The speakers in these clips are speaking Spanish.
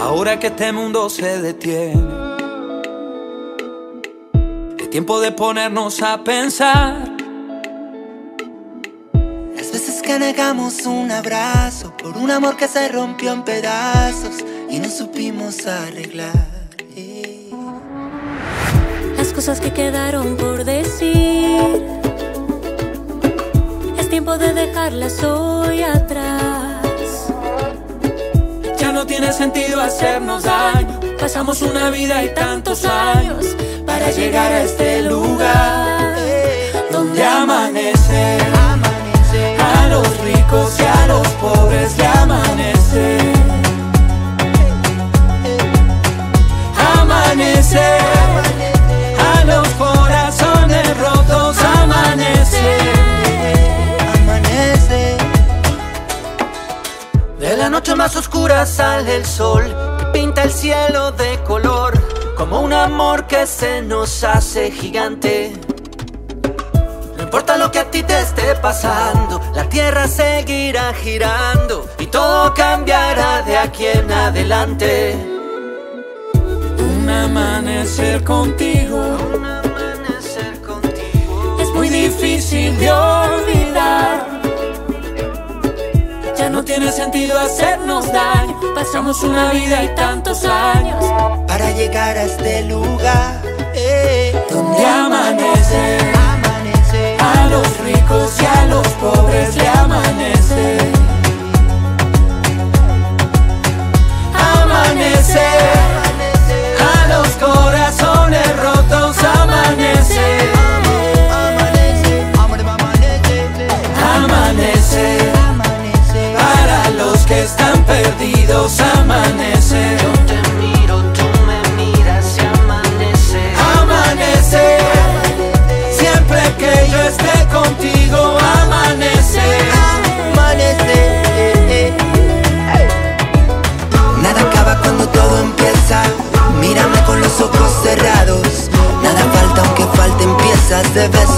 Ahora que este mundo se detiene, es tiempo de ponernos a pensar. Las veces que negamos un abrazo por un amor que se rompió en pedazos y no supimos arreglar. Las cosas que quedaron por decir. Es tiempo de dejarlas hoy atrás. No tiene sentido hacernos daño. Pasamos una vida y tantos años para llegar a este lugar la noche más oscura sale el sol, pinta el cielo de color, como un amor que se nos hace gigante. No importa lo que a ti te esté pasando, la tierra seguirá girando y todo cambiará de aquí en adelante. Un amanecer contigo, un amanecer contigo es muy difícil de tiene sentido hacernos daño. Pasamos una vida y tantos años Para llegar a este lugar eh, donde amanece. A los ricos y a los pobres amanece. Yo te miro, tú me miras y amanece. Amanece. Siempre que yo esté contigo amanece. Amanece. Nada acaba cuando todo empieza. Mírame con los ojos cerrados. Nada falta aunque falten piezas de besos.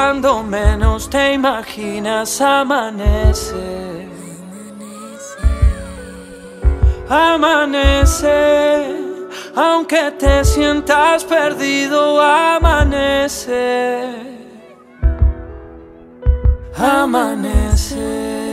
Cuando menos te imaginas amanece. Amanece. Aunque te sientas perdido, amanece. Amanece.